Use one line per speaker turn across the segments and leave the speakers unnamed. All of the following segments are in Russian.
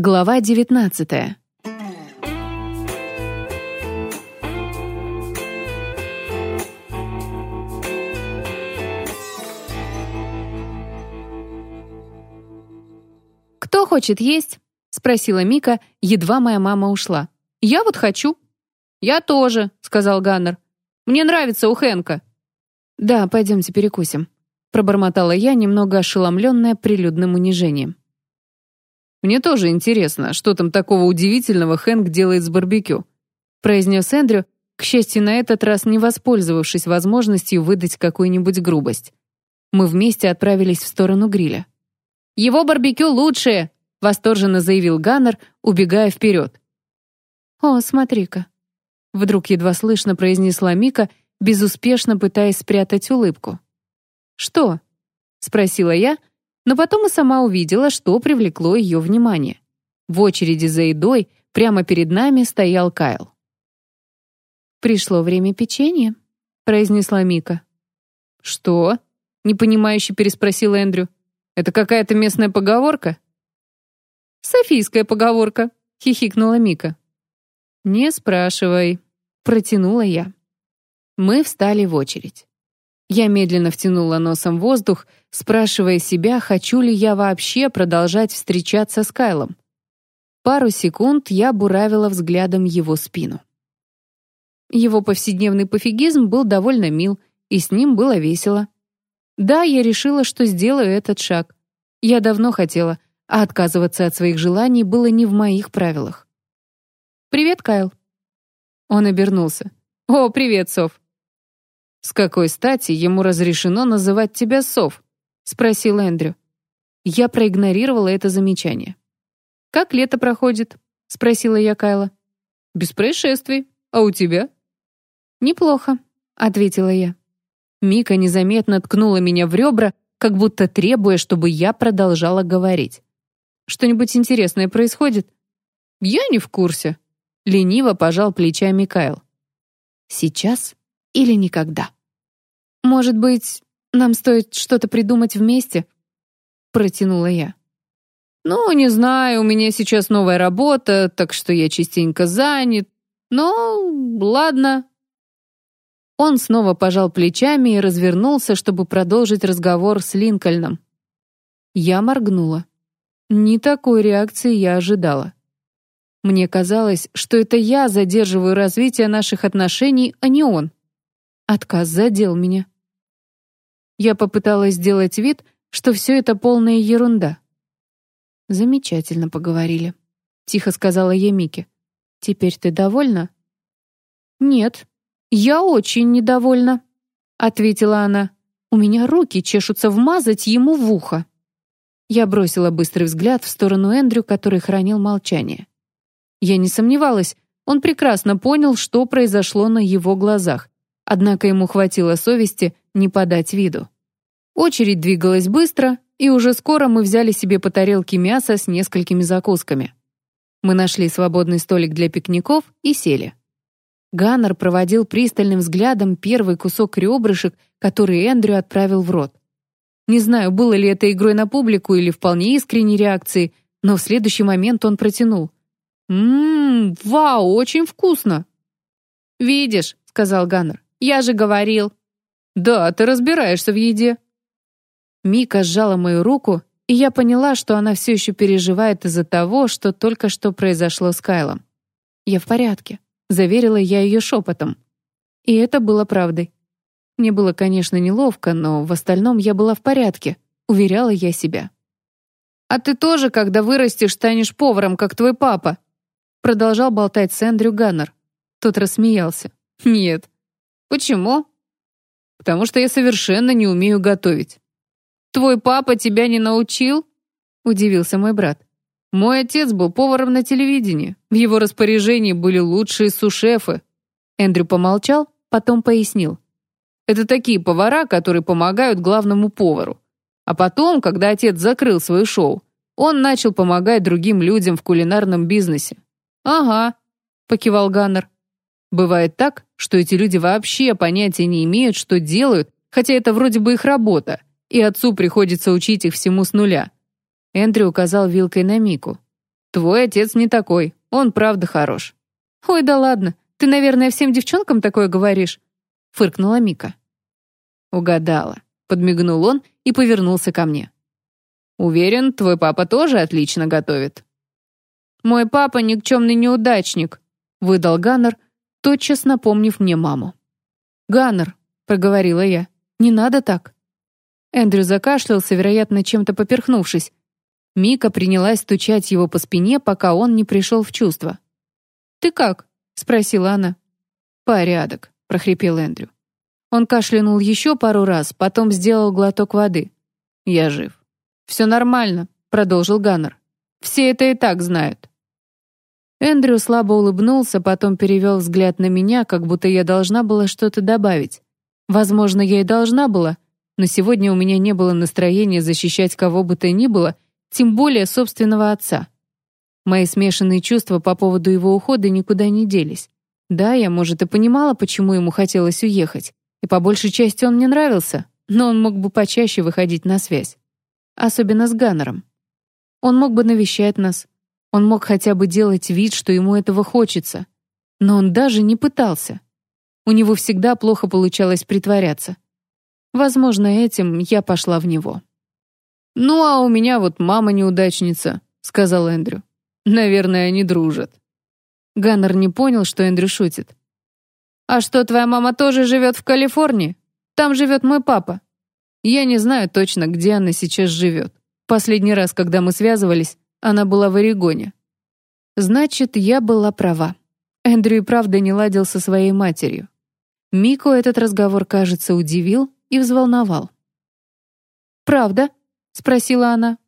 Глава девятнадцатая. «Кто хочет есть?» — спросила Мика, едва моя мама ушла. «Я вот хочу». «Я тоже», — сказал Ганнер. «Мне нравится у Хэнка». «Да, пойдемте перекусим», — пробормотала я, немного ошеломленная прилюдным унижением.
«Мне тоже интересно, что там такого удивительного Хэнк делает с барбекю», произнес Эндрю, к счастью, на этот раз не воспользовавшись возможностью выдать какую-нибудь грубость. Мы вместе отправились в сторону гриля.
«Его барбекю лучшее!» — восторженно заявил Ганнер, убегая вперед. «О, смотри-ка!» — вдруг едва слышно произнесла Мика, безуспешно пытаясь спрятать улыбку. «Что?» — спросила я, но потом и сама увидела, что привлекло ее внимание. В очереди за едой прямо перед нами стоял Кайл. «Пришло время печенья», — произнесла Мика.
«Что?» — непонимающе переспросил Эндрю. «Это какая-то местная поговорка?»
«Софийская поговорка», — хихикнула Мика. «Не спрашивай», — протянула я. Мы встали в очередь. Я медленно втянула носом воздух, спрашивая себя, хочу ли я вообще продолжать встречаться с Кайлом. Пару секунд я буравила взглядом его спину. Его повседневный пофигизм был довольно мил, и с ним было весело. Да, я решила, что сделаю этот шаг. Я давно хотела, а отказываться от своих желаний было не в моих правилах. «Привет, Кайл». Он обернулся. «О, привет, Сов».
«С какой стати ему разрешено называть тебя Сов?» — спросил Эндрю.
Я проигнорировала это замечание. «Как лето проходит?» — спросила я Кайла.
«Без происшествий. А у тебя?»
«Неплохо», — ответила я. Мика незаметно ткнула меня в ребра, как будто требуя, чтобы я продолжала говорить. «Что-нибудь интересное происходит?»
«Я не в курсе», —
лениво пожал плечами Кайл. «Сейчас или никогда. «Может быть, нам стоит что-то придумать вместе?» Протянула я.
«Ну, не знаю, у меня сейчас новая работа, так что я частенько занят. Но ладно».
Он снова пожал плечами и развернулся, чтобы продолжить разговор с Линкольном. Я моргнула. Не такой реакции я ожидала. Мне казалось, что это я задерживаю развитие наших отношений, а не он. Отказ задел меня. Я попыталась сделать вид, что все это полная ерунда. «Замечательно поговорили», — тихо сказала я Мике. «Теперь ты довольна?» «Нет, я очень недовольна», — ответила она. «У меня руки чешутся вмазать ему в ухо». Я бросила быстрый взгляд в сторону Эндрю, который хранил молчание. Я не сомневалась, он прекрасно понял, что произошло на его глазах, однако ему хватило совести не подать виду. Очередь двигалась быстро, и уже скоро мы взяли себе по тарелке мяса с несколькими закусками. Мы нашли свободный столик для пикников и сели. Ганнер проводил пристальным взглядом первый кусок ребрышек, который Эндрю отправил в рот. Не знаю, было ли это игрой на публику или вполне искренней реакцией, но в следующий момент он протянул. «Ммм, вау, очень вкусно!» «Видишь», — сказал Ганнер, я же говорил». «Да, ты разбираешься в еде». Мика сжала мою руку, и я поняла, что она все еще переживает из-за того, что только что произошло с Кайлом. «Я в порядке», — заверила я ее шепотом. И это было правдой. Мне было, конечно, неловко, но в остальном я была в порядке, уверяла я себя. «А ты тоже, когда вырастешь, станешь поваром, как твой папа?» Продолжал болтать с Эндрю Ганнер. Тот рассмеялся. «Нет, «Почему?» «Потому что я совершенно не умею готовить». «Твой папа тебя не научил?» — удивился мой брат. «Мой отец был поваром на телевидении. В его распоряжении были лучшие сушефы». Эндрю помолчал, потом пояснил. «Это такие повара, которые помогают главному повару. А потом, когда отец закрыл свое шоу, он начал помогать другим людям в кулинарном бизнесе». «Ага», — покивал Ганнер. Бывает так, что эти люди вообще понятия не имеют, что делают, хотя это вроде бы их работа, и отцу приходится учить их всему с нуля. Эндрю указал вилкой на Мику.
Твой отец не такой, он правда хорош».
«Ой, да ладно, ты, наверное, всем девчонкам такое говоришь?» — фыркнула Мика.
«Угадала», — подмигнул он и повернулся ко мне. «Уверен, твой папа тоже отлично готовит».
«Мой папа никчемный неудачник», — выдал Ганнер, тотчас напомнив мне маму. «Ганнер», — проговорила я, — «не надо так». Эндрю закашлялся, вероятно, чем-то поперхнувшись. Мика принялась стучать его по спине, пока он не пришел в чувство. «Ты как?» — спросила она.
«Порядок», — прохрипел Эндрю.
Он кашлянул еще пару раз, потом сделал глоток воды.
«Я жив».
«Все нормально», — продолжил Ганнер. «Все это и так знают». Эндрю слабо улыбнулся, потом перевел взгляд на меня, как будто я должна была что-то добавить. Возможно, я и должна была, но сегодня у меня не было настроения защищать кого бы то ни было, тем более собственного отца. Мои смешанные чувства по поводу его ухода никуда не делись. Да, я, может, и понимала, почему ему хотелось уехать, и по большей части он мне нравился, но он мог бы почаще выходить на связь. Особенно с Ганнером. Он мог бы навещать нас, он мог хотя бы делать вид, что ему этого хочется. Но он даже не пытался. У него всегда плохо получалось притворяться. Возможно, этим я пошла в него.
«Ну, а у меня вот мама неудачница», — сказал Эндрю. «Наверное, они дружат».
Ганнер не понял, что Эндрю шутит. «А что, твоя мама тоже живет в Калифорнии? Там живет мой папа».
Я не знаю точно, где она сейчас живет. Последний раз, когда мы связывались, она была в Орегоне.
Значит, я была права. Эндрю и правда не ладил со своей матерью. Мику этот разговор, кажется, удивил и взволновал. «Правда?» — спросила она.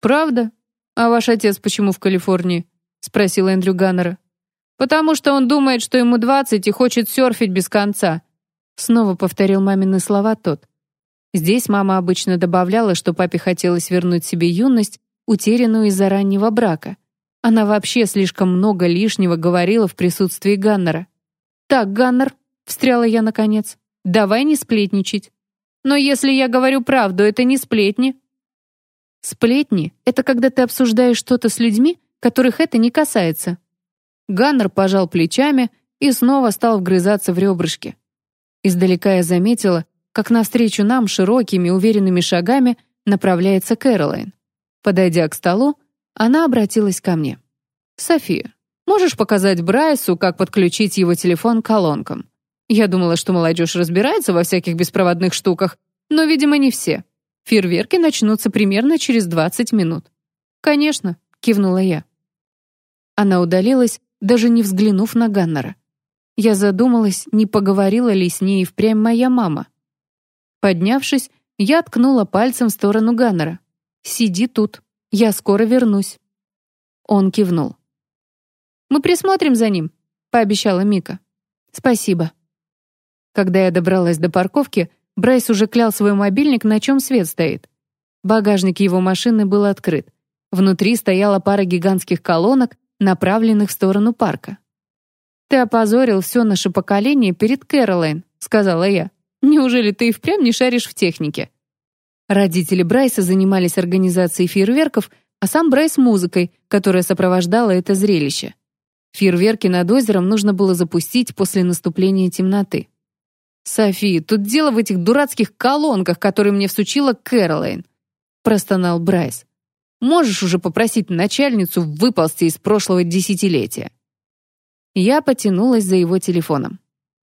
«Правда? А ваш отец почему в Калифорнии?» — спросил Эндрю Ганнера. «Потому что он думает, что ему двадцать и хочет серфить без конца», — снова повторил мамины слова тот.
Здесь мама обычно добавляла, что папе хотелось вернуть себе юность утерянную из-за раннего брака. Она вообще слишком много лишнего говорила в присутствии Ганнера. «Так, Ганнер», — встряла я наконец, — «давай не сплетничать». «Но если я говорю правду, это не сплетни». «Сплетни — это когда ты обсуждаешь что-то с людьми, которых это не касается». Ганнер пожал плечами и снова стал вгрызаться в ребрышки. Издалека я заметила, как навстречу нам широкими уверенными шагами направляется Кэролайн. Подойдя к столу, она обратилась ко мне. «София, можешь показать Брайсу, как подключить его телефон к колонкам? Я думала, что молодежь разбирается во всяких беспроводных штуках, но, видимо, не все. Фейерверки начнутся примерно через 20 минут». «Конечно», — кивнула я. Она удалилась, даже не взглянув на Ганнера. Я задумалась, не поговорила ли с ней впрямь моя мама. Поднявшись, я ткнула пальцем в сторону Ганнера. Сиди тут. Я скоро вернусь». Он кивнул. «Мы присмотрим за ним», — пообещала Мика. «Спасибо». Когда я добралась до парковки, Брайс уже клял свой мобильник, на чем свет стоит. Багажник его машины был открыт. Внутри стояла пара гигантских колонок, направленных в сторону парка. «Ты опозорил все наше поколение перед Кэролайн», — сказала я. «Неужели ты и впрямь не шаришь в технике?» Родители Брайса занимались организацией фейерверков, а сам Брайс — музыкой, которая сопровождала это зрелище. Фейерверки над озером нужно было запустить после наступления темноты. «Софи, тут дело в этих дурацких колонках, которые мне всучила Кэролайн», — простонал Брайс. «Можешь уже попросить начальницу выползти из прошлого десятилетия?» Я потянулась за его телефоном.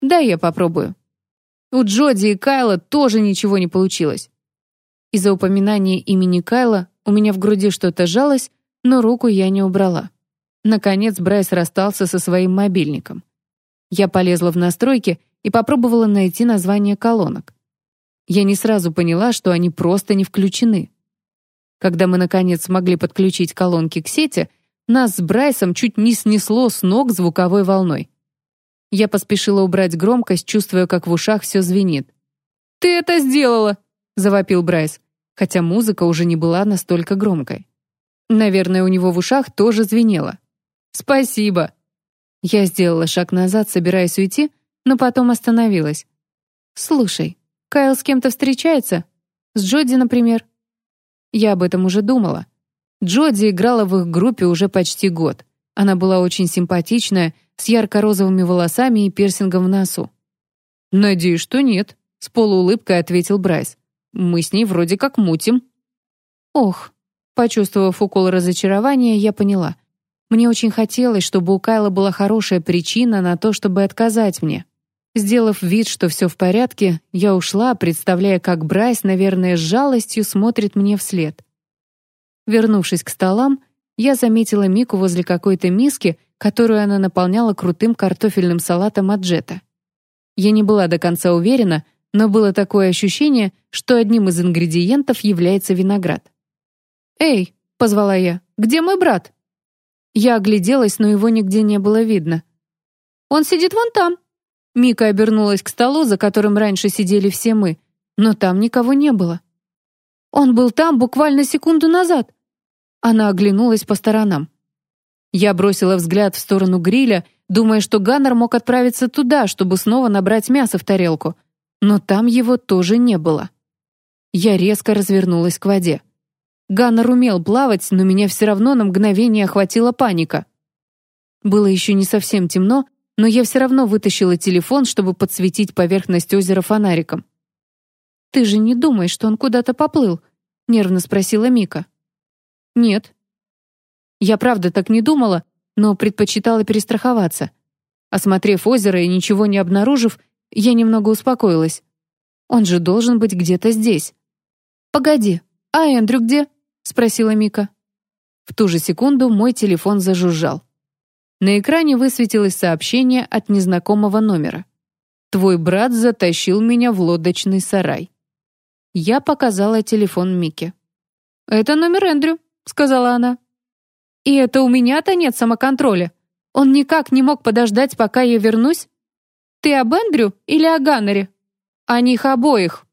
«Да, я попробую». У Джоди и Кайла тоже ничего не получилось. Из-за упоминания имени Кайла у меня в груди что-то сжалось, но руку я не убрала. Наконец Брайс расстался со своим мобильником. Я полезла в настройки и попробовала найти название колонок. Я не сразу поняла, что они просто не включены. Когда мы, наконец, смогли подключить колонки к сети, нас с Брайсом чуть не снесло с ног звуковой волной. Я поспешила убрать громкость, чувствуя, как в ушах все звенит. «Ты это сделала!» Завопил Брайс, хотя музыка уже не была настолько громкой. Наверное, у него в ушах тоже звенело. «Спасибо!» Я сделала шаг назад, собираясь уйти, но потом остановилась. «Слушай, Кайл с кем-то встречается? С Джоди, например?» Я об этом уже думала. Джоди играла в их группе уже почти год. Она была очень симпатичная, с ярко-розовыми волосами и пирсингом в носу.
«Надеюсь, что нет», — с полуулыбкой ответил Брайс. «Мы с ней вроде как мутим».
«Ох», — почувствовав укол разочарования, я поняла. Мне очень хотелось, чтобы у Кайла была хорошая причина на то, чтобы отказать мне. Сделав вид, что все в порядке, я ушла, представляя, как Брайс, наверное, с жалостью смотрит мне вслед. Вернувшись к столам, я заметила Мику возле какой-то миски, которую она наполняла крутым картофельным салатом от Джета. Я не была до конца уверена, но было такое ощущение, что одним из ингредиентов является виноград. «Эй!» — позвала я. «Где мой брат?» Я огляделась, но его нигде не было видно. «Он сидит вон там». Мика обернулась к столу, за которым раньше сидели все мы, но там никого не было. «Он был там буквально секунду назад». Она оглянулась по сторонам. Я бросила взгляд в сторону гриля, думая, что Ганнер мог отправиться туда, чтобы снова набрать мясо в тарелку, но там его тоже не было. Я резко развернулась к воде. Ганнер умел плавать, но меня все равно на мгновение охватила паника. Было еще не совсем темно, но я все равно вытащила телефон, чтобы подсветить поверхность озера фонариком. «Ты же не думаешь, что он куда-то поплыл?» — нервно спросила Мика. «Нет». Я правда так не думала, но предпочитала перестраховаться. Осмотрев озеро и ничего не обнаружив, я немного успокоилась. Он же должен быть где-то здесь. «Погоди, а Эндрю где?» — спросила Мика. В ту же секунду мой телефон зажужжал. На экране высветилось сообщение от незнакомого номера. «Твой брат затащил меня в лодочный сарай». Я показала телефон Мике. «Это номер Эндрю», — сказала она. «И это у меня-то нет самоконтроля. Он никак не мог подождать, пока я вернусь? Ты об Эндрю или о Ганнере?» «О них обоих»,